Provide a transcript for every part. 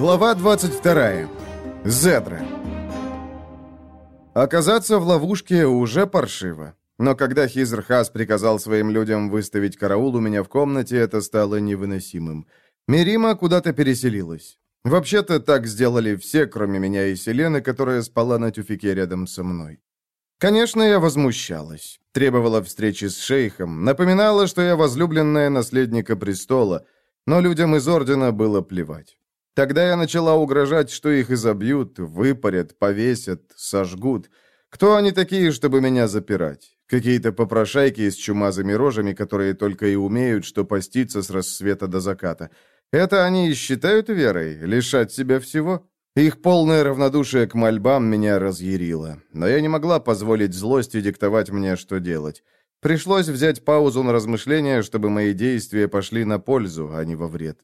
Глава 22. Зедра. Оказаться в ловушке уже паршиво. Но когда Хизрхас приказал своим людям выставить караул у меня в комнате, это стало невыносимым. Мерима куда-то переселилась. Вообще-то так сделали все, кроме меня и Селены, которая спала на тюфике рядом со мной. Конечно, я возмущалась. Требовала встречи с шейхом, напоминала, что я возлюбленная наследника престола, но людям из Ордена было плевать. Тогда я начала угрожать, что их изобьют, выпарят, повесят, сожгут. Кто они такие, чтобы меня запирать? Какие-то попрошайки с чумазыми рожами, которые только и умеют, что поститься с рассвета до заката. Это они и считают верой, лишать себя всего? Их полное равнодушие к мольбам меня разъярило. Но я не могла позволить злости диктовать мне, что делать. Пришлось взять паузу на размышления, чтобы мои действия пошли на пользу, а не во вред.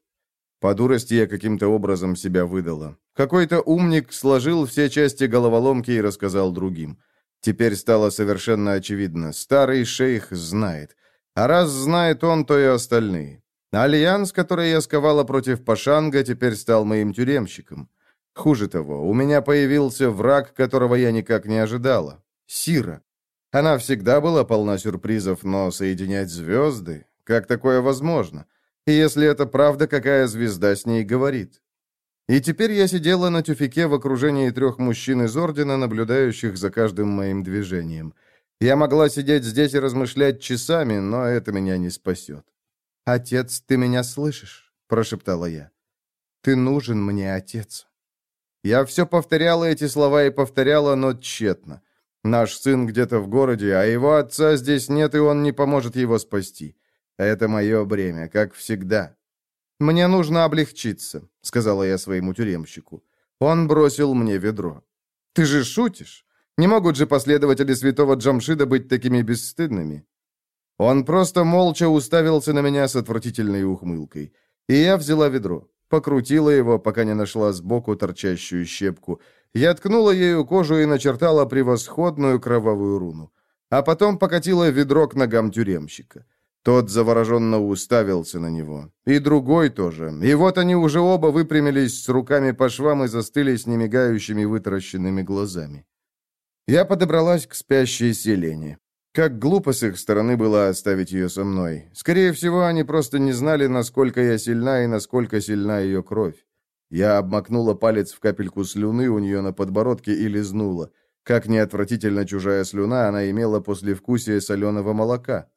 По дурости я каким-то образом себя выдала. Какой-то умник сложил все части головоломки и рассказал другим. Теперь стало совершенно очевидно. Старый шейх знает. А раз знает он, то и остальные. Альянс, который я сковала против Пашанга, теперь стал моим тюремщиком. Хуже того, у меня появился враг, которого я никак не ожидала. Сира. Она всегда была полна сюрпризов, но соединять звезды? Как такое возможно? И если это правда, какая звезда с ней говорит? И теперь я сидела на тюфике в окружении трех мужчин из Ордена, наблюдающих за каждым моим движением. Я могла сидеть здесь и размышлять часами, но это меня не спасет. «Отец, ты меня слышишь?» – прошептала я. «Ты нужен мне, отец». Я все повторяла эти слова и повторяла, но тщетно. Наш сын где-то в городе, а его отца здесь нет, и он не поможет его спасти. Это мое бремя, как всегда. «Мне нужно облегчиться», — сказала я своему тюремщику. Он бросил мне ведро. «Ты же шутишь? Не могут же последователи святого Джамшида быть такими бесстыдными?» Он просто молча уставился на меня с отвратительной ухмылкой. И я взяла ведро, покрутила его, пока не нашла сбоку торчащую щепку. Я ткнула ею кожу и начертала превосходную кровавую руну. А потом покатила ведро к ногам тюремщика. Тот завороженно уставился на него. И другой тоже. И вот они уже оба выпрямились с руками по швам и застыли с немигающими вытаращенными глазами. Я подобралась к спящей Селене. Как глупо с их стороны было оставить ее со мной. Скорее всего, они просто не знали, насколько я сильна и насколько сильна ее кровь. Я обмакнула палец в капельку слюны у нее на подбородке и лизнула. Как неотвратительно чужая слюна она имела послевкусие соленого молока.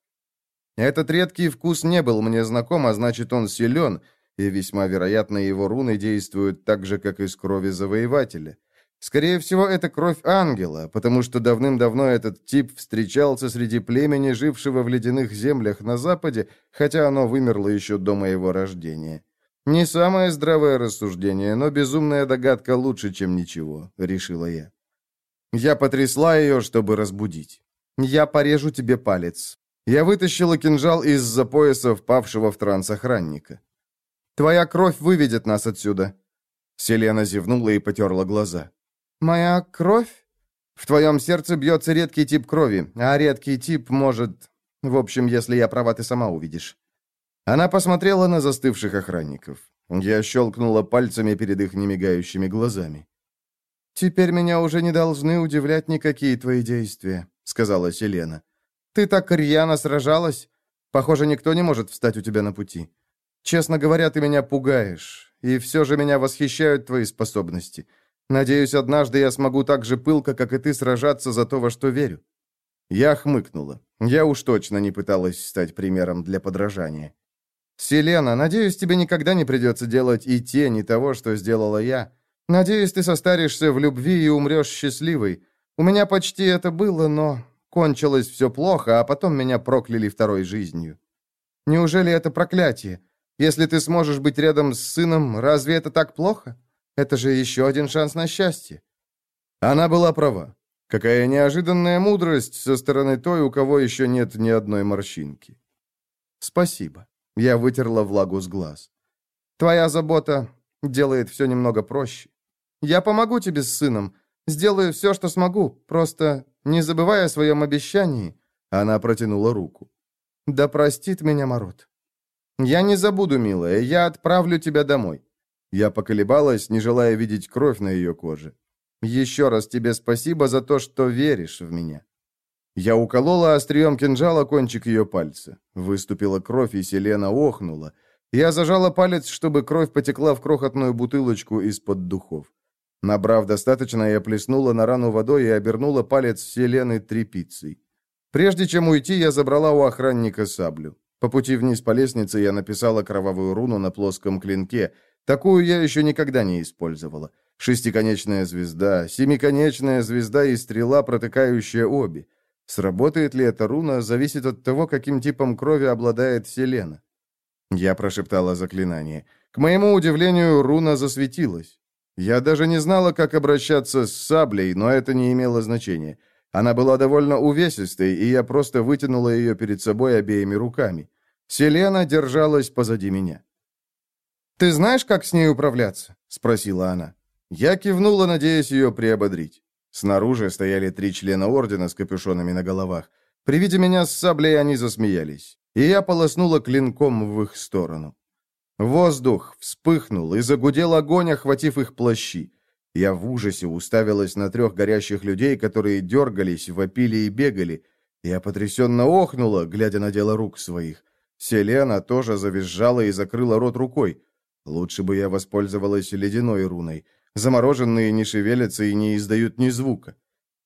Этот редкий вкус не был мне знаком, а значит, он силен, и весьма вероятно, его руны действуют так же, как из крови завоевателя. Скорее всего, это кровь ангела, потому что давным-давно этот тип встречался среди племени, жившего в ледяных землях на западе, хотя оно вымерло еще до моего рождения. Не самое здравое рассуждение, но безумная догадка лучше, чем ничего, решила я. Я потрясла ее, чтобы разбудить. «Я порежу тебе палец. Я вытащила кинжал из-за пояса впавшего в транс охранника. «Твоя кровь выведет нас отсюда». Селена зевнула и потерла глаза. «Моя кровь? В твоем сердце бьется редкий тип крови, а редкий тип может... В общем, если я права, ты сама увидишь». Она посмотрела на застывших охранников. Я щелкнула пальцами перед их немигающими глазами. «Теперь меня уже не должны удивлять никакие твои действия», — сказала Селена. Ты так рьяно сражалась. Похоже, никто не может встать у тебя на пути. Честно говоря, ты меня пугаешь. И все же меня восхищают твои способности. Надеюсь, однажды я смогу так же пылко, как и ты, сражаться за то, во что верю». Я хмыкнула. Я уж точно не пыталась стать примером для подражания. «Селена, надеюсь, тебе никогда не придется делать и тени того, что сделала я. Надеюсь, ты состаришься в любви и умрешь счастливой. У меня почти это было, но Кончилось все плохо, а потом меня прокляли второй жизнью. Неужели это проклятие? Если ты сможешь быть рядом с сыном, разве это так плохо? Это же еще один шанс на счастье. Она была права. Какая неожиданная мудрость со стороны той, у кого еще нет ни одной морщинки. Спасибо. Я вытерла влагу с глаз. Твоя забота делает все немного проще. Я помогу тебе с сыном. Сделаю все, что смогу. Просто не забывая о своем обещании, она протянула руку. «Да простит меня Марот. Я не забуду, милая, я отправлю тебя домой. Я поколебалась, не желая видеть кровь на ее коже. «Еще раз тебе спасибо за то, что веришь в меня». Я уколола острием кинжала кончик ее пальца. Выступила кровь, и Селена охнула. Я зажала палец, чтобы кровь потекла в крохотную бутылочку из-под духов. Набрав достаточно, я плеснула на рану водой и обернула палец Селены тряпицей. Прежде чем уйти, я забрала у охранника саблю. По пути вниз по лестнице я написала кровавую руну на плоском клинке. Такую я еще никогда не использовала. Шестиконечная звезда, семиконечная звезда и стрела, протыкающая обе. Сработает ли эта руна, зависит от того, каким типом крови обладает Селена. Я прошептала заклинание. К моему удивлению, руна засветилась. Я даже не знала, как обращаться с саблей, но это не имело значения. Она была довольно увесистой, и я просто вытянула ее перед собой обеими руками. Селена держалась позади меня. «Ты знаешь, как с ней управляться?» — спросила она. Я кивнула, надеясь ее приободрить. Снаружи стояли три члена ордена с капюшонами на головах. При виде меня с саблей они засмеялись, и я полоснула клинком в их сторону. Воздух вспыхнул, и загудел огонь, охватив их плащи. Я в ужасе уставилась на трех горящих людей, которые дергались, вопили и бегали. Я потрясенно охнула, глядя на дело рук своих. Селена тоже завизжала и закрыла рот рукой. Лучше бы я воспользовалась ледяной руной. Замороженные не шевелятся и не издают ни звука.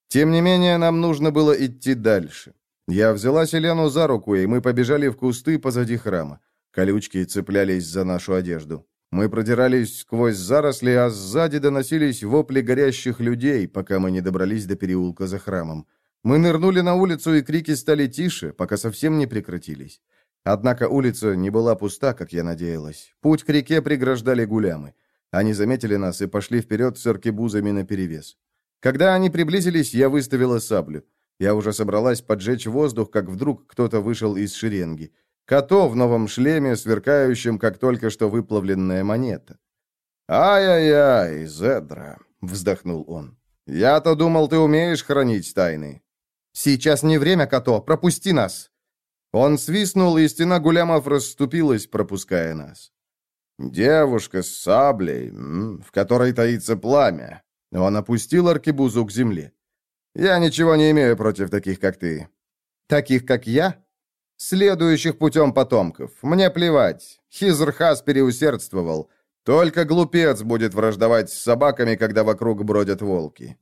Тем не менее, нам нужно было идти дальше. Я взяла Селену за руку, и мы побежали в кусты позади храма. Колючки цеплялись за нашу одежду. Мы продирались сквозь заросли, а сзади доносились вопли горящих людей, пока мы не добрались до переулка за храмом. Мы нырнули на улицу, и крики стали тише, пока совсем не прекратились. Однако улица не была пуста, как я надеялась. Путь к реке преграждали гулямы. Они заметили нас и пошли вперед с аркебузами наперевес. Когда они приблизились, я выставила саблю. Я уже собралась поджечь воздух, как вдруг кто-то вышел из шеренги. Като в новом шлеме, сверкающем, как только что выплавленная монета. «Ай-яй-яй, Зедра!» — вздохнул он. «Я-то думал, ты умеешь хранить тайны». «Сейчас не время, Като, пропусти нас!» Он свистнул, и стена гулямов расступилась, пропуская нас. «Девушка с саблей, в которой таится пламя». Он опустил аркебузу к земле. «Я ничего не имею против таких, как ты». «Таких, как я?» Следующих путем потомков. Мне плевать. Хизрхас переусердствовал. Только глупец будет враждовать с собаками, когда вокруг бродят волки.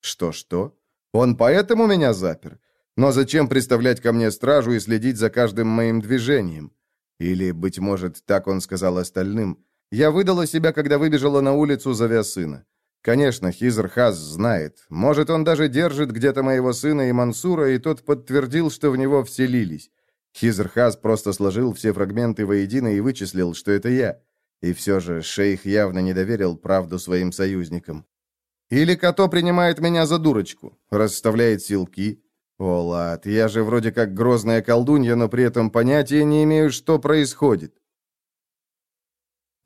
Что-что? Он поэтому меня запер? Но зачем представлять ко мне стражу и следить за каждым моим движением? Или, быть может, так он сказал остальным. Я выдала себя, когда выбежала на улицу, зовя сына. Конечно, Хизрхас знает. Может, он даже держит где-то моего сына и Мансура, и тот подтвердил, что в него вселились. Хизрхаз просто сложил все фрагменты воедино и вычислил, что это я. И все же шейх явно не доверил правду своим союзникам. Или Като принимает меня за дурочку, расставляет силки. О, лад, я же вроде как грозная колдунья, но при этом понятия не имею, что происходит.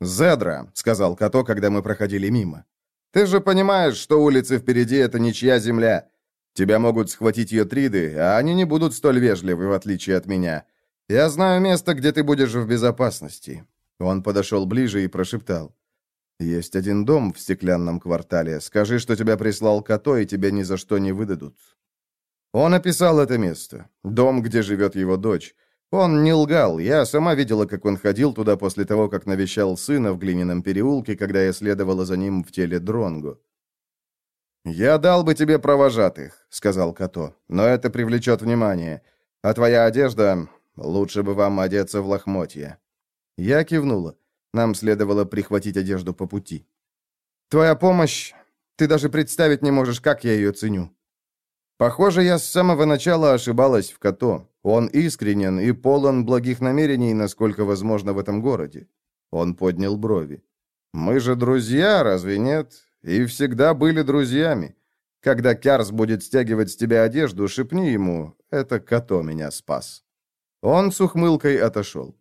«Зедра», — сказал Като, когда мы проходили мимо. «Ты же понимаешь, что улицы впереди — это ничья земля. Тебя могут схватить ее триды, а они не будут столь вежливы, в отличие от меня. Я знаю место, где ты будешь в безопасности». Он подошел ближе и прошептал. «Есть один дом в стеклянном квартале. Скажи, что тебя прислал Като, и тебя ни за что не выдадут». Он описал это место. Дом, где живет его дочь. Он не лгал. Я сама видела, как он ходил туда после того, как навещал сына в глиняном переулке, когда я следовала за ним в теле Дронгу. «Я дал бы тебе провожатых», — сказал Като, — «но это привлечет внимание. А твоя одежда... Лучше бы вам одеться в лохмотья». Я кивнула. Нам следовало прихватить одежду по пути. «Твоя помощь... Ты даже представить не можешь, как я ее ценю». Похоже, я с самого начала ошибалась в Като. Он искренен и полон благих намерений, насколько возможно в этом городе. Он поднял брови. «Мы же друзья, разве нет? И всегда были друзьями. Когда Кярс будет стягивать с тебя одежду, шепни ему, это Като меня спас». Он с ухмылкой отошел.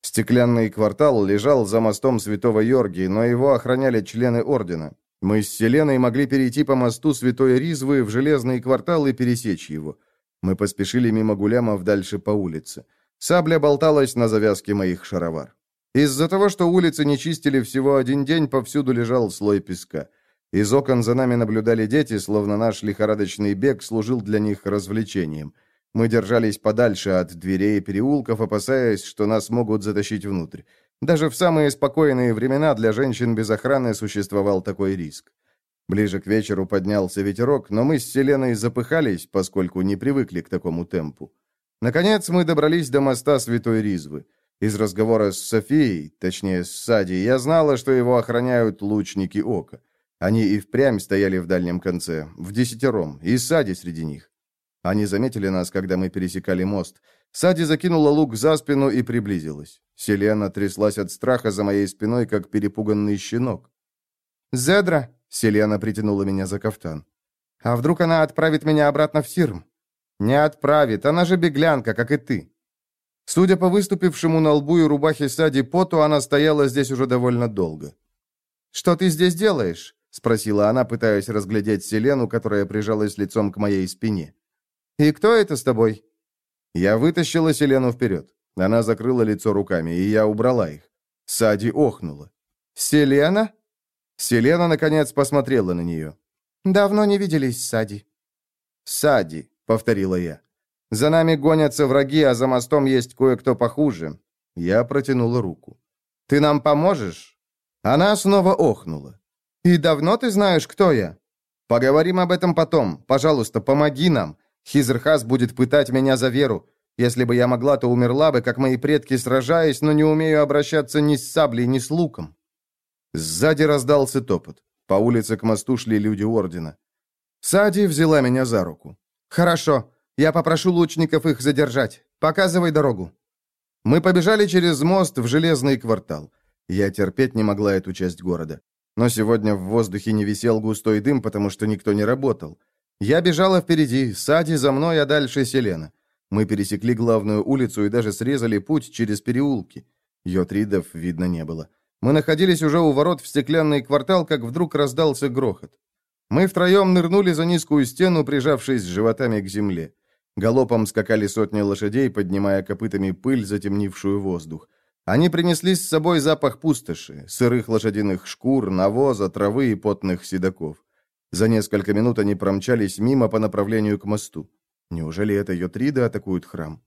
Стеклянный квартал лежал за мостом Святого Йорги, но его охраняли члены Ордена. Мы с Селеной могли перейти по мосту Святой Ризвы в Железный квартал и пересечь его. Мы поспешили мимо гулямов дальше по улице. Сабля болталась на завязке моих шаровар. Из-за того, что улицы не чистили всего один день, повсюду лежал слой песка. Из окон за нами наблюдали дети, словно наш лихорадочный бег служил для них развлечением. Мы держались подальше от дверей и переулков, опасаясь, что нас могут затащить внутрь. Даже в самые спокойные времена для женщин без охраны существовал такой риск. Ближе к вечеру поднялся ветерок, но мы с Селеной запыхались, поскольку не привыкли к такому темпу. Наконец мы добрались до моста Святой Ризвы. Из разговора с Софией, точнее с Сади, я знала, что его охраняют лучники ока. Они и впрямь стояли в дальнем конце, в десятером, и Сади среди них. Они заметили нас, когда мы пересекали мост. Сади закинула лук за спину и приблизилась. Селена тряслась от страха за моей спиной, как перепуганный щенок. «Зедра!» — Селена притянула меня за кафтан. «А вдруг она отправит меня обратно в Сирм?» «Не отправит, она же беглянка, как и ты». Судя по выступившему на лбу и рубахе Сади поту, она стояла здесь уже довольно долго. «Что ты здесь делаешь?» — спросила она, пытаясь разглядеть Селену, которая прижалась лицом к моей спине. «И кто это с тобой?» Я вытащила Селену вперед. Она закрыла лицо руками, и я убрала их. Сади охнула. «Селена?» Селена, наконец, посмотрела на нее. «Давно не виделись, Сади». «Сади», — повторила я. «За нами гонятся враги, а за мостом есть кое-кто похуже». Я протянула руку. «Ты нам поможешь?» Она снова охнула. «И давно ты знаешь, кто я?» «Поговорим об этом потом. Пожалуйста, помоги нам. Хизерхас будет пытать меня за веру. Если бы я могла, то умерла бы, как мои предки, сражаясь, но не умею обращаться ни с саблей, ни с луком». Сзади раздался топот. По улице к мосту шли люди Ордена. Сади взяла меня за руку. «Хорошо. Я попрошу лучников их задержать. Показывай дорогу». Мы побежали через мост в Железный квартал. Я терпеть не могла эту часть города. Но сегодня в воздухе не висел густой дым, потому что никто не работал. Я бежала впереди, Сади за мной, а дальше Селена. Мы пересекли главную улицу и даже срезали путь через переулки. Йотридов видно не было. Мы находились уже у ворот в стеклянный квартал, как вдруг раздался грохот. Мы втроем нырнули за низкую стену, прижавшись животами к земле. Галопом скакали сотни лошадей, поднимая копытами пыль, затемнившую воздух. Они принесли с собой запах пустоши, сырых лошадиных шкур, навоза, травы и потных седаков. За несколько минут они промчались мимо по направлению к мосту. Неужели это Йотрида атакуют храм?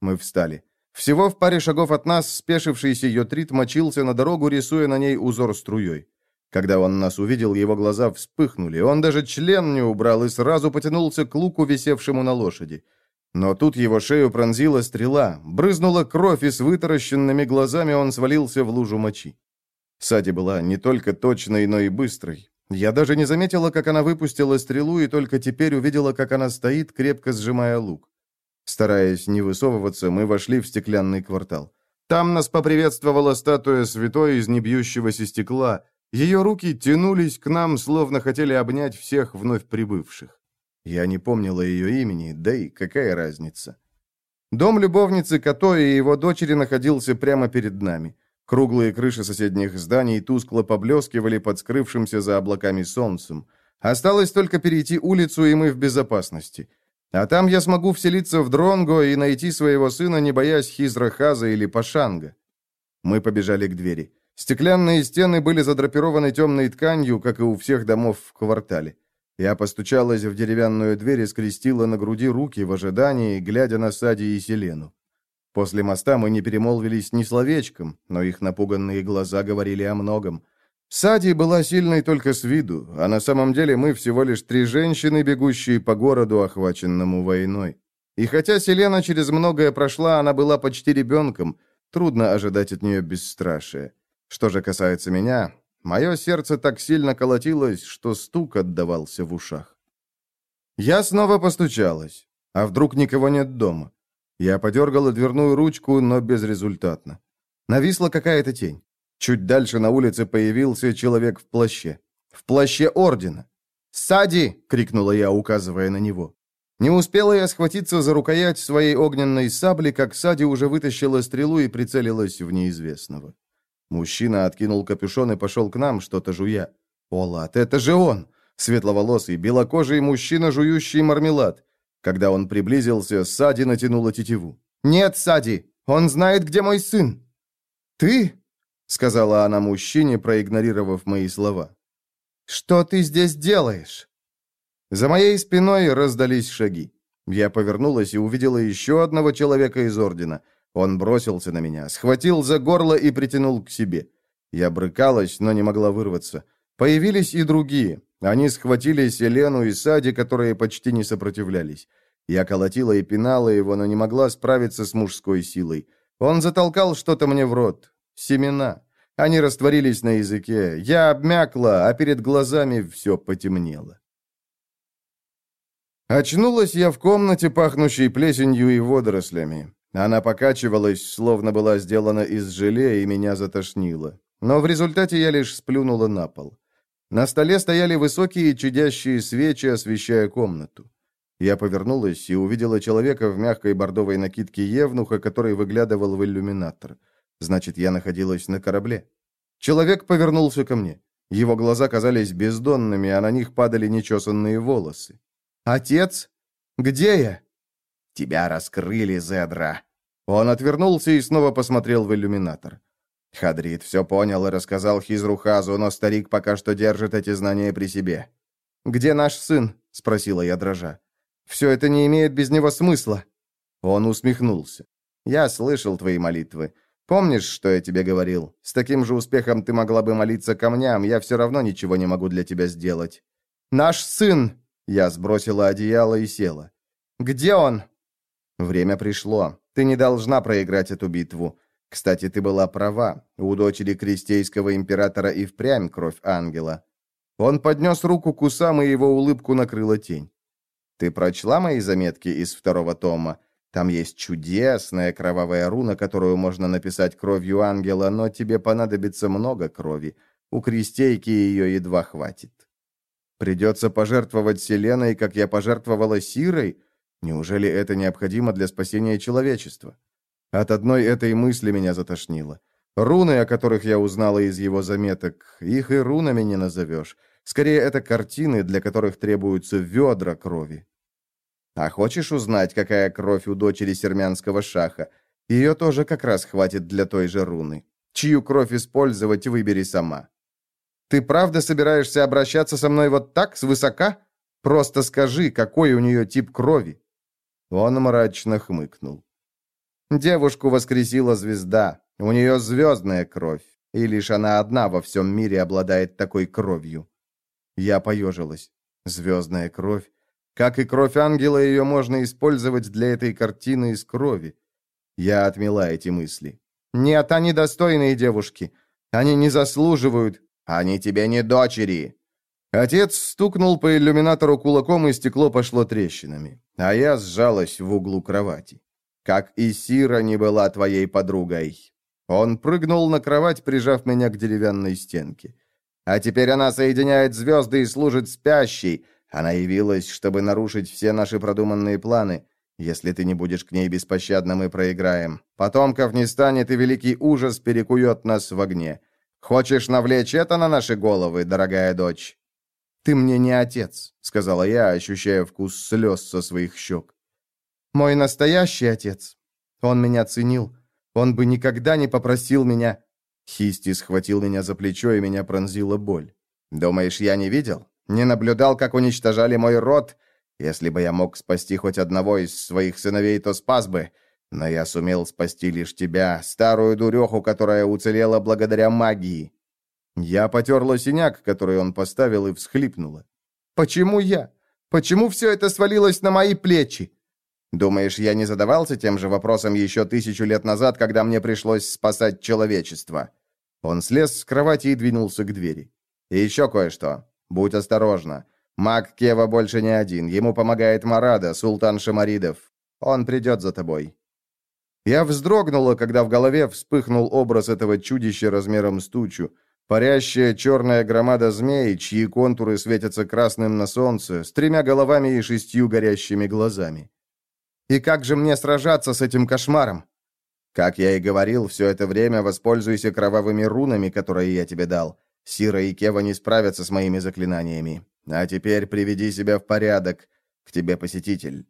Мы встали. Всего в паре шагов от нас спешившийся Йотрид мочился на дорогу, рисуя на ней узор струей. Когда он нас увидел, его глаза вспыхнули. Он даже член не убрал и сразу потянулся к луку, висевшему на лошади. Но тут его шею пронзила стрела, брызнула кровь, и с вытаращенными глазами он свалился в лужу мочи. Сади была не только точной, но и быстрой. Я даже не заметила, как она выпустила стрелу, и только теперь увидела, как она стоит, крепко сжимая лук. Стараясь не высовываться, мы вошли в стеклянный квартал. Там нас поприветствовала статуя святой из небьющегося стекла. Ее руки тянулись к нам, словно хотели обнять всех вновь прибывших. Я не помнила ее имени, да и какая разница. Дом любовницы Като и его дочери находился прямо перед нами. Круглые крыши соседних зданий тускло поблескивали под скрывшимся за облаками солнцем. Осталось только перейти улицу, и мы в безопасности. А там я смогу вселиться в Дронго и найти своего сына, не боясь Хизрахаза или Пашанга. Мы побежали к двери. Стеклянные стены были задрапированы темной тканью, как и у всех домов в квартале. Я постучалась в деревянную дверь и скрестила на груди руки в ожидании, глядя на Сади и Селену. После моста мы не перемолвились ни словечком, но их напуганные глаза говорили о многом. Сади была сильной только с виду, а на самом деле мы всего лишь три женщины, бегущие по городу, охваченному войной. И хотя Селена через многое прошла, она была почти ребенком, трудно ожидать от нее бесстрашия. Что же касается меня, мое сердце так сильно колотилось, что стук отдавался в ушах. Я снова постучалась. А вдруг никого нет дома? Я подергала дверную ручку, но безрезультатно. Нависла какая-то тень. Чуть дальше на улице появился человек в плаще. В плаще ордена. «Сади!» — крикнула я, указывая на него. Не успела я схватиться за рукоять своей огненной сабли, как Сади уже вытащила стрелу и прицелилась в неизвестного. Мужчина откинул капюшон и пошел к нам, что-то жуя. «О, лад, это же он!» Светловолосый, белокожий мужчина, жующий мармелад. Когда он приблизился, Сади натянула тетиву. «Нет, Сади! Он знает, где мой сын!» «Ты?» сказала она мужчине, проигнорировав мои слова. «Что ты здесь делаешь?» За моей спиной раздались шаги. Я повернулась и увидела еще одного человека из Ордена. Он бросился на меня, схватил за горло и притянул к себе. Я брыкалась, но не могла вырваться. Появились и другие. Они схватили Селену и Сади, которые почти не сопротивлялись. Я колотила и пинала его, но не могла справиться с мужской силой. Он затолкал что-то мне в рот. Семена. Они растворились на языке. Я обмякла, а перед глазами все потемнело. Очнулась я в комнате, пахнущей плесенью и водорослями. Она покачивалась, словно была сделана из желе, и меня затошнило. Но в результате я лишь сплюнула на пол. На столе стояли высокие чадящие свечи, освещая комнату. Я повернулась и увидела человека в мягкой бордовой накидке Евнуха, который выглядывал в иллюминатор. Значит, я находилась на корабле. Человек повернулся ко мне. Его глаза казались бездонными, а на них падали нечесанные волосы. «Отец? Где я?» «Тебя раскрыли, Зедра!» Он отвернулся и снова посмотрел в иллюминатор. Хадрид все понял и рассказал Хизрухазу, но старик пока что держит эти знания при себе. «Где наш сын?» — спросила я дрожа. «Все это не имеет без него смысла». Он усмехнулся. «Я слышал твои молитвы. Помнишь, что я тебе говорил? С таким же успехом ты могла бы молиться камням, я все равно ничего не могу для тебя сделать». «Наш сын!» Я сбросила одеяло и села. «Где он?» «Время пришло. Ты не должна проиграть эту битву. Кстати, ты была права. У дочери крестейского императора и впрямь кровь ангела. Он поднес руку к усам, и его улыбку накрыла тень. Ты прочла мои заметки из второго тома? Там есть чудесная кровавая руна, которую можно написать кровью ангела, но тебе понадобится много крови. У крестейки ее едва хватит. Придется пожертвовать Селеной, как я пожертвовала Сирой? Неужели это необходимо для спасения человечества? От одной этой мысли меня затошнило. Руны, о которых я узнала из его заметок, их и рунами не назовешь. Скорее, это картины, для которых требуются ведра крови. А хочешь узнать, какая кровь у дочери сермянского шаха? Ее тоже как раз хватит для той же руны. Чью кровь использовать, выбери сама. Ты правда собираешься обращаться со мной вот так, свысока? Просто скажи, какой у нее тип крови. Он мрачно хмыкнул. Девушку воскресила звезда. У нее звездная кровь. И лишь она одна во всем мире обладает такой кровью. Я поежилась. Звездная кровь. Как и кровь ангела, ее можно использовать для этой картины из крови. Я отмела эти мысли. Нет, они достойные девушки. Они не заслуживают. Они тебе не дочери. Отец стукнул по иллюминатору кулаком, и стекло пошло трещинами. А я сжалась в углу кровати как и Сира не была твоей подругой». Он прыгнул на кровать, прижав меня к деревянной стенке. «А теперь она соединяет звезды и служит спящей. Она явилась, чтобы нарушить все наши продуманные планы. Если ты не будешь к ней беспощадна, мы проиграем. Потомков не станет, и великий ужас перекует нас в огне. Хочешь навлечь это на наши головы, дорогая дочь?» «Ты мне не отец», — сказала я, ощущая вкус слез со своих щек. Мой настоящий отец. Он меня ценил. Он бы никогда не попросил меня...» Хисти схватил меня за плечо, и меня пронзила боль. «Думаешь, я не видел? Не наблюдал, как уничтожали мой род? Если бы я мог спасти хоть одного из своих сыновей, то спас бы. Но я сумел спасти лишь тебя, старую дуреху, которая уцелела благодаря магии». Я потерла синяк, который он поставил, и всхлипнула. «Почему я? Почему все это свалилось на мои плечи? Думаешь, я не задавался тем же вопросом еще тысячу лет назад, когда мне пришлось спасать человечество?» Он слез с кровати и двинулся к двери. «И еще кое-что. Будь осторожна. Маг Кева больше не один. Ему помогает Марада, султан Шамаридов. Он придет за тобой». Я вздрогнула, когда в голове вспыхнул образ этого чудища размером с тучу. Парящая черная громада змей, чьи контуры светятся красным на солнце, с тремя головами и шестью горящими глазами. И как же мне сражаться с этим кошмаром? Как я и говорил, все это время воспользуйся кровавыми рунами, которые я тебе дал. Сира и Кева не справятся с моими заклинаниями. А теперь приведи себя в порядок. К тебе посетитель».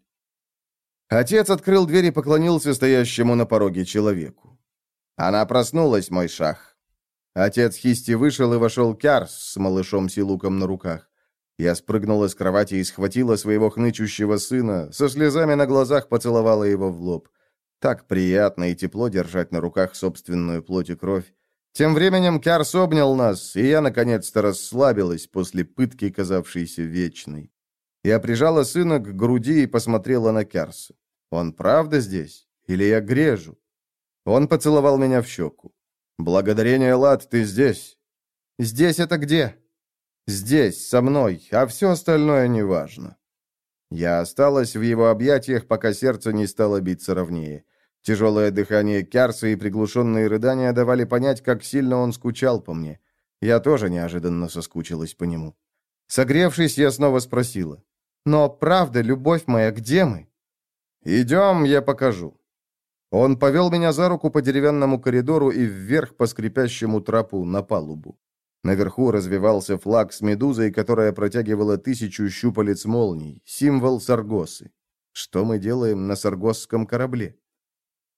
Отец открыл дверь и поклонился стоящему на пороге человеку. «Она проснулась, мой шах». Отец Хисти вышел и вошел Кярс с малышом Силуком на руках. Я спрыгнула с кровати и схватила своего хнычущего сына, со слезами на глазах поцеловала его в лоб. Так приятно и тепло держать на руках собственную плоть и кровь. Тем временем Кярс обнял нас, и я наконец-то расслабилась после пытки, казавшейся вечной. Я прижала сына к груди и посмотрела на Кярса. Он правда здесь? Или я грежу? Он поцеловал меня в щеку. «Благодарение, Лад, ты здесь». «Здесь это где?» «Здесь, со мной, а все остальное неважно». Я осталась в его объятиях, пока сердце не стало биться ровнее. Тяжелое дыхание Кярса и приглушенные рыдания давали понять, как сильно он скучал по мне. Я тоже неожиданно соскучилась по нему. Согревшись, я снова спросила. «Но правда, любовь моя, где мы?» «Идем, я покажу». Он повел меня за руку по деревянному коридору и вверх по скрипящему трапу на палубу. Наверху развивался флаг с медузой, которая протягивала тысячу щупалец молний, символ Саргосы. Что мы делаем на саргосском корабле?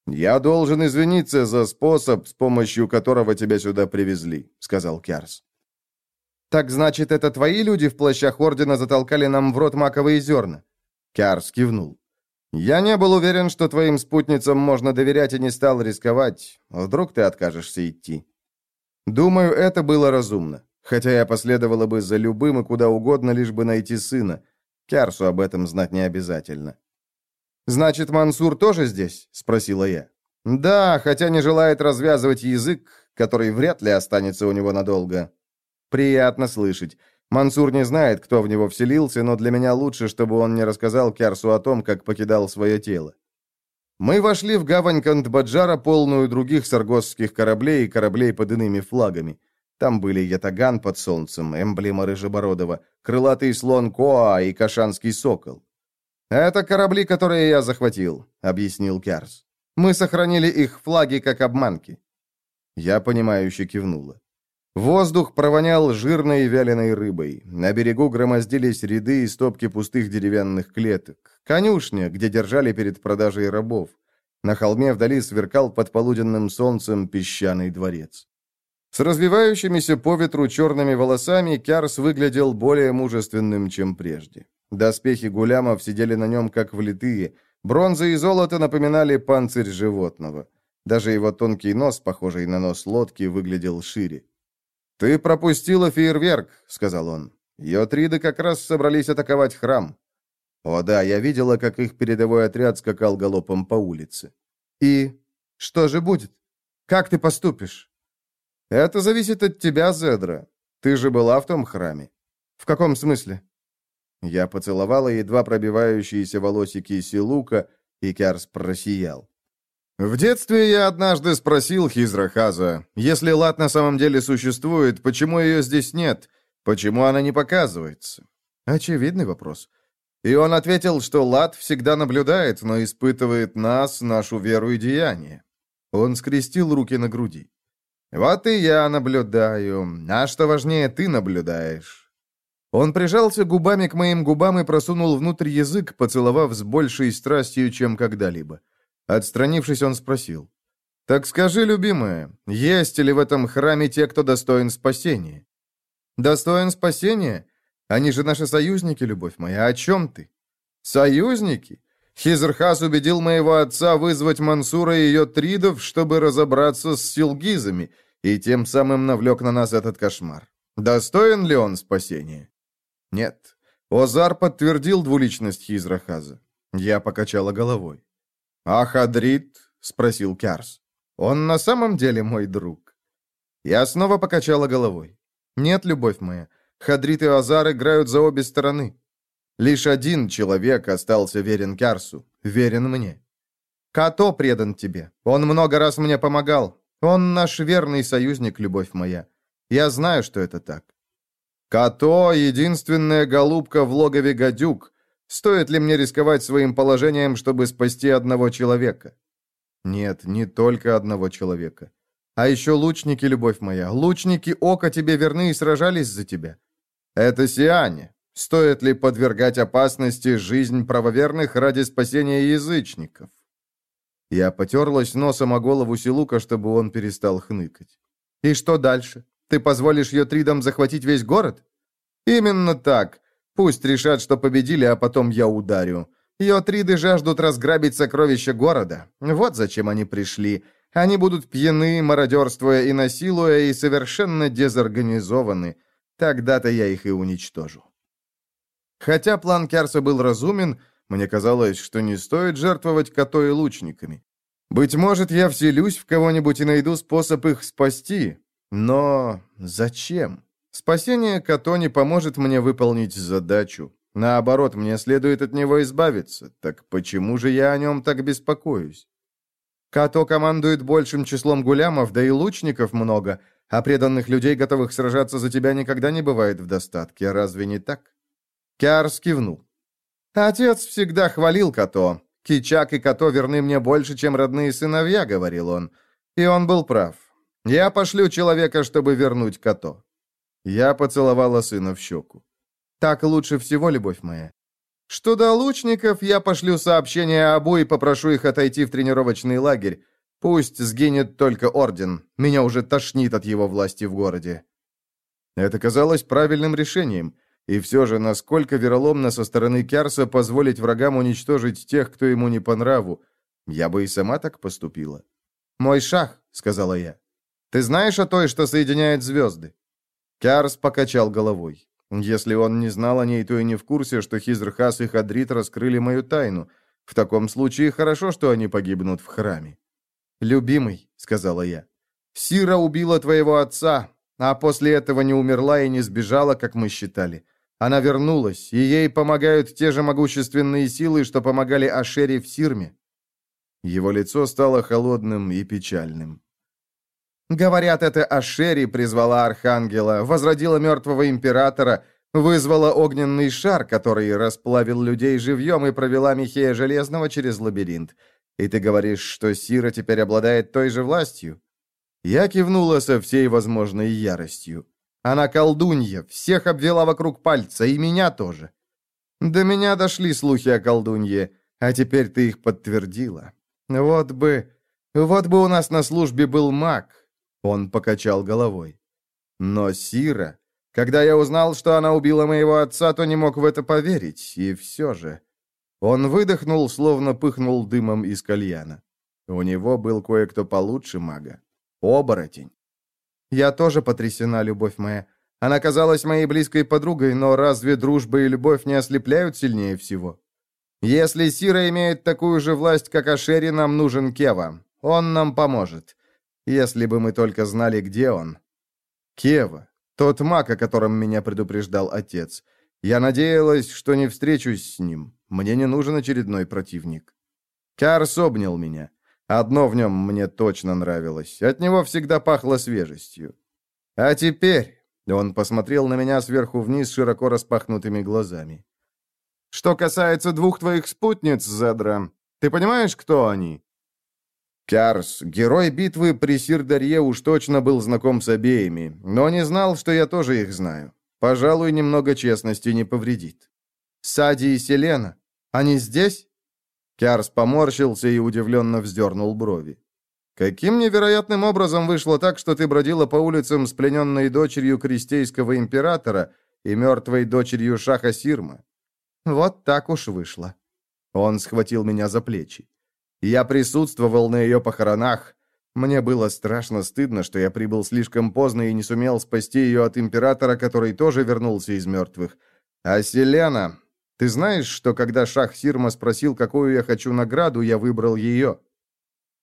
«Я должен извиниться за способ, с помощью которого тебя сюда привезли», — сказал Кярс. «Так значит, это твои люди в плащах Ордена затолкали нам в рот маковые зерна?» Кярс кивнул. «Я не был уверен, что твоим спутницам можно доверять и не стал рисковать. Вдруг ты откажешься идти?» «Думаю, это было разумно. Хотя я последовала бы за любым и куда угодно, лишь бы найти сына. Кярсу об этом знать не обязательно». «Значит, Мансур тоже здесь?» — спросила я. «Да, хотя не желает развязывать язык, который вряд ли останется у него надолго». «Приятно слышать. Мансур не знает, кто в него вселился, но для меня лучше, чтобы он не рассказал Кярсу о том, как покидал свое тело. Мы вошли в гавань Кандбаджара, полную других саргосских кораблей и кораблей под иными флагами. Там были ятаган под солнцем, эмблема Рыжебородова, крылатый слон Коа и кашанский сокол. «Это корабли, которые я захватил», — объяснил Кярс. «Мы сохранили их флаги как обманки». Я понимающе кивнула. Воздух провонял жирной вяленой рыбой. На берегу громоздились ряды и стопки пустых деревянных клеток. Конюшня, где держали перед продажей рабов. На холме вдали сверкал под полуденным солнцем песчаный дворец. С развивающимися по ветру черными волосами Кярс выглядел более мужественным, чем прежде. Доспехи гулямов сидели на нем как влитые. Бронза и золото напоминали панцирь животного. Даже его тонкий нос, похожий на нос лодки, выглядел шире. «Ты пропустила фейерверк», — сказал он. «Йотриды как раз собрались атаковать храм». «О да, я видела, как их передовой отряд скакал галопом по улице». «И что же будет? Как ты поступишь?» «Это зависит от тебя, Зедра. Ты же была в том храме». «В каком смысле?» Я поцеловала едва пробивающиеся волосики Силука, и Кярс просиял. В детстве я однажды спросил Хизрахаза, если лад на самом деле существует, почему ее здесь нет, почему она не показывается? Очевидный вопрос. И он ответил, что лад всегда наблюдает, но испытывает нас, нашу веру и деяние. Он скрестил руки на груди. «Вот и я наблюдаю. А что важнее, ты наблюдаешь». Он прижался губами к моим губам и просунул внутрь язык, поцеловав с большей страстью, чем когда-либо. Отстранившись, он спросил. «Так скажи, любимая, есть ли в этом храме те, кто достоин спасения?» «Достоин спасения? Они же наши союзники, любовь моя. О чем ты?» «Союзники?» Хизрхас убедил моего отца вызвать Мансура и ее тридов, чтобы разобраться с силгизами, и тем самым навлек на нас этот кошмар. Достоин ли он спасения? Нет. Озар подтвердил двуличность Хизрахаза. Я покачала головой. «А Хадрит?» — спросил Кярс. «Он на самом деле мой друг?» Я снова покачала головой. «Нет, любовь моя, Хадрит и Азар играют за обе стороны. Лишь один человек остался верен Кярсу, верен мне. Като предан тебе. Он много раз мне помогал. Он наш верный союзник, любовь моя. Я знаю, что это так. Като — единственная голубка в логове гадюк, Стоит ли мне рисковать своим положением, чтобы спасти одного человека? Нет, не только одного человека. А еще лучники, любовь моя, лучники ока тебе верны и сражались за тебя. Это Сиане. Стоит ли подвергать опасности жизнь правоверных ради спасения язычников? Я потерлась носом о голову Силука, чтобы он перестал хныкать. И что дальше? Ты позволишь Йотридам захватить весь город? Именно так. Пусть решат, что победили, а потом я ударю. Йотриды жаждут разграбить сокровища города. Вот зачем они пришли. Они будут пьяны, мародерствуя и насилуя, и совершенно дезорганизованы. Тогда-то я их и уничтожу. Хотя план Керса был разумен, мне казалось, что не стоит жертвовать котой лучниками. Быть может, я вселюсь в кого-нибудь и найду способ их спасти. Но зачем? Спасение Като не поможет мне выполнить задачу. Наоборот, мне следует от него избавиться. Так почему же я о нем так беспокоюсь? Като командует большим числом гулямов, да и лучников много, а преданных людей, готовых сражаться за тебя, никогда не бывает в достатке. Разве не так? Киар скивнул. Отец всегда хвалил Като. Кичак и Като верны мне больше, чем родные сыновья, говорил он. И он был прав. Я пошлю человека, чтобы вернуть Като. Я поцеловала сына в щеку. Так лучше всего, любовь моя. Что до лучников, я пошлю сообщение Абу и попрошу их отойти в тренировочный лагерь. Пусть сгинет только орден. Меня уже тошнит от его власти в городе. Это казалось правильным решением. И все же, насколько вероломно со стороны Кярса позволить врагам уничтожить тех, кто ему не по нраву, я бы и сама так поступила. «Мой шах», — сказала я. «Ты знаешь о той, что соединяет звезды?» Кярс покачал головой. Если он не знал о ней, то и не в курсе, что Хизрхас и Хадрит раскрыли мою тайну. В таком случае хорошо, что они погибнут в храме. «Любимый», — сказала я, — «Сира убила твоего отца, а после этого не умерла и не сбежала, как мы считали. Она вернулась, и ей помогают те же могущественные силы, что помогали Ашере в Сирме». Его лицо стало холодным и печальным. Говорят, это Ашери призвала Архангела, возродила мертвого императора, вызвала огненный шар, который расплавил людей живьем и провела Михея Железного через лабиринт. И ты говоришь, что Сира теперь обладает той же властью? Я кивнула со всей возможной яростью. Она колдунья, всех обвела вокруг пальца, и меня тоже. До меня дошли слухи о колдунье, а теперь ты их подтвердила. Вот бы... Вот бы у нас на службе был маг, он покачал головой. Но Сира... Когда я узнал, что она убила моего отца, то не мог в это поверить, и все же... Он выдохнул, словно пыхнул дымом из кальяна. У него был кое-кто получше мага. Оборотень. Я тоже потрясена, любовь моя. Она казалась моей близкой подругой, но разве дружба и любовь не ослепляют сильнее всего? Если Сира имеет такую же власть, как Ашери, нам нужен Кева. Он нам поможет. Если бы мы только знали, где он. Кева. Тот маг, о котором меня предупреждал отец. Я надеялась, что не встречусь с ним. Мне не нужен очередной противник. Карс обнял меня. Одно в нем мне точно нравилось. От него всегда пахло свежестью. А теперь... Он посмотрел на меня сверху вниз широко распахнутыми глазами. «Что касается двух твоих спутниц, Зедра, ты понимаешь, кто они? Кярс, герой битвы при Сирдарье, уж точно был знаком с обеими, но не знал, что я тоже их знаю. Пожалуй, немного честности не повредит. Сади и Селена, они здесь? Кярс поморщился и удивленно вздернул брови. «Каким невероятным образом вышло так, что ты бродила по улицам с плененной дочерью крестейского императора и мертвой дочерью Шаха Сирма?» «Вот так уж вышло». Он схватил меня за плечи. Я присутствовал на ее похоронах. Мне было страшно стыдно, что я прибыл слишком поздно и не сумел спасти ее от императора, который тоже вернулся из мертвых. А Селена... Ты знаешь, что когда Шах Сирма спросил, какую я хочу награду, я выбрал ее?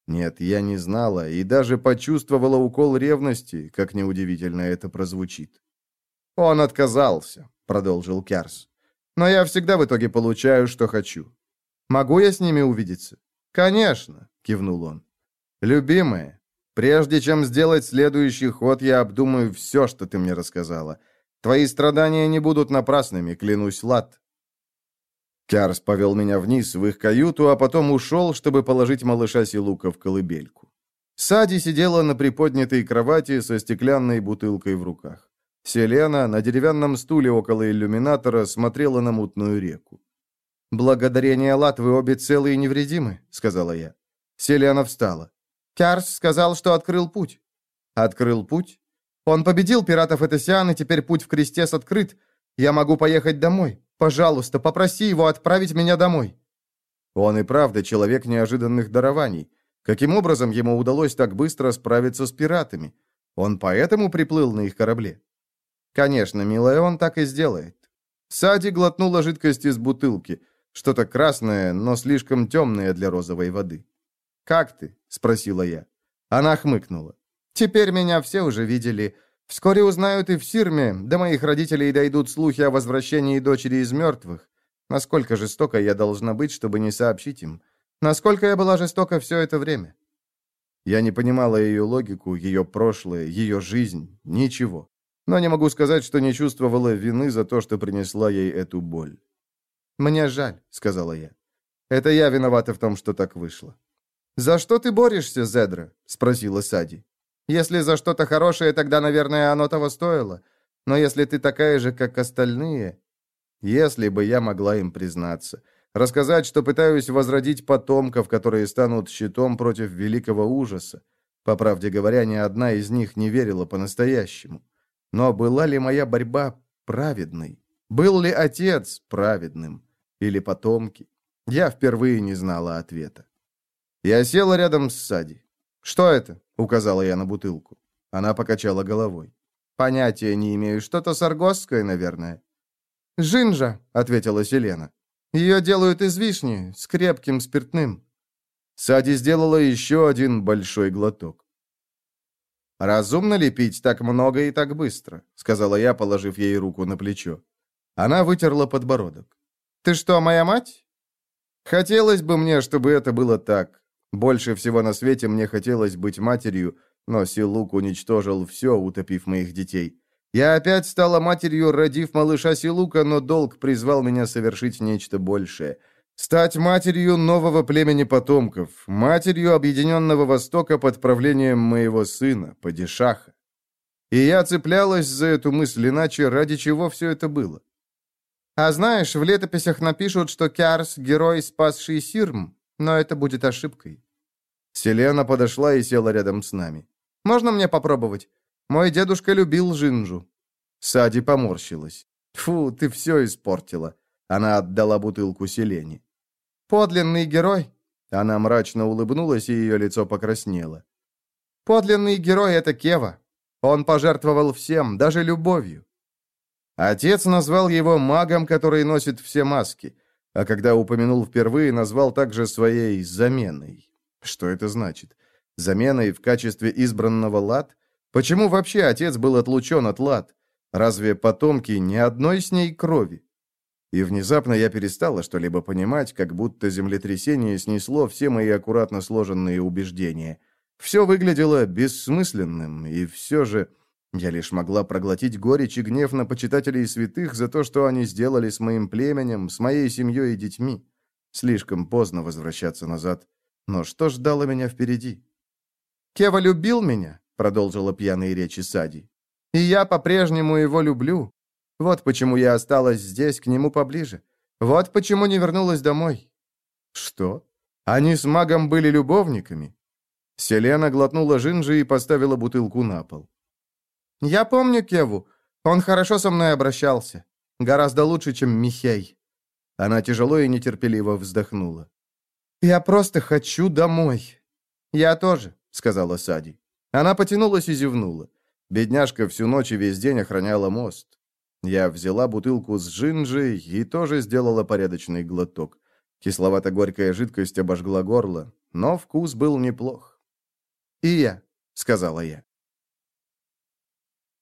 Нет, я не знала и даже почувствовала укол ревности, как неудивительно это прозвучит. Он отказался, продолжил Кярс. Но я всегда в итоге получаю, что хочу. Могу я с ними увидеться? «Конечно», — кивнул он. «Любимая, прежде чем сделать следующий ход, я обдумаю все, что ты мне рассказала. Твои страдания не будут напрасными, клянусь, Лад». Кярс повел меня вниз в их каюту, а потом ушел, чтобы положить малыша Силука в колыбельку. Сади сидела на приподнятой кровати со стеклянной бутылкой в руках. Селена на деревянном стуле около иллюминатора смотрела на мутную реку. «Благодарение Лат, вы обе целы и невредимы», — сказала я. Селиана встала. «Кярс сказал, что открыл путь». Открыл путь? Он победил пиратов Этосиан, и теперь путь в Крестес открыт. Я могу поехать домой. Пожалуйста, попроси его отправить меня домой». Он и правда человек неожиданных дарований. Каким образом ему удалось так быстро справиться с пиратами? Он поэтому приплыл на их корабле? Конечно, милая, он так и сделает. Сади глотнула жидкость из бутылки. Что-то красное, но слишком темное для розовой воды. «Как ты?» — спросила я. Она хмыкнула. «Теперь меня все уже видели. Вскоре узнают и в Сирме, до моих родителей дойдут слухи о возвращении дочери из мертвых. Насколько жестоко я должна быть, чтобы не сообщить им? Насколько я была жестока все это время?» Я не понимала ее логику, ее прошлое, ее жизнь, ничего. Но не могу сказать, что не чувствовала вины за то, что принесла ей эту боль. «Мне жаль», — сказала я. «Это я виновата в том, что так вышло». «За что ты борешься, Зедра?» — спросила Сади. Если за что-то хорошее, тогда, наверное, оно того стоило. Но если ты такая же, как остальные... Если бы я могла им признаться. Рассказать, что пытаюсь возродить потомков, которые станут щитом против великого ужаса. По правде говоря, ни одна из них не верила по-настоящему. Но была ли моя борьба праведной? Был ли отец праведным? Или потомки? Я впервые не знала ответа. Я села рядом с Сади. «Что это?» — указала я на бутылку. Она покачала головой. «Понятия не имею. Что-то саргосское, наверное». «Жинжа», — ответила Селена. «Ее делают из вишни, с крепким спиртным». Сади сделала еще один большой глоток. «Разумно ли пить так много и так быстро?» — сказала я, положив ей руку на плечо. Она вытерла подбородок. «Ты что, моя мать?» «Хотелось бы мне, чтобы это было так. Больше всего на свете мне хотелось быть матерью, но Силук уничтожил все, утопив моих детей. Я опять стала матерью, родив малыша Силука, но долг призвал меня совершить нечто большее. Стать матерью нового племени потомков, матерью Объединенного Востока под правлением моего сына, Падишаха. И я цеплялась за эту мысль, иначе ради чего все это было? А знаешь, в летописях напишут, что Кярс — герой, спасший Сирм, но это будет ошибкой. Селена подошла и села рядом с нами. «Можно мне попробовать? Мой дедушка любил жинжу». Сади поморщилась. «Фу, ты все испортила». Она отдала бутылку Селене. «Подлинный герой?» Она мрачно улыбнулась, и ее лицо покраснело. «Подлинный герой — это Кева. Он пожертвовал всем, даже любовью». Отец назвал его магом, который носит все маски а когда упомянул впервые, назвал также своей заменой. Что это значит? Заменой в качестве избранного лад? Почему вообще отец был отлучен от лад? Разве потомки ни одной с ней крови? И внезапно я перестала что-либо понимать, как будто землетрясение снесло все мои аккуратно сложенные убеждения. Все выглядело бессмысленным, и все же... Я лишь могла проглотить горечь и гнев на почитателей святых за то, что они сделали с моим племенем, с моей семьей и детьми. Слишком поздно возвращаться назад. Но что ждало меня впереди? «Кева любил меня», — продолжила пьяные речи Сади. «И я по-прежнему его люблю. Вот почему я осталась здесь, к нему поближе. Вот почему не вернулась домой». «Что? Они с магом были любовниками?» Селена глотнула жинжи и поставила бутылку на пол. «Я помню Кеву. Он хорошо со мной обращался. Гораздо лучше, чем Михей». Она тяжело и нетерпеливо вздохнула. «Я просто хочу домой». «Я тоже», — сказала Сади. Она потянулась и зевнула. Бедняжка всю ночь и весь день охраняла мост. Я взяла бутылку с джинджи и тоже сделала порядочный глоток. Кисловато-горькая жидкость обожгла горло, но вкус был неплох. «И я», — сказала я.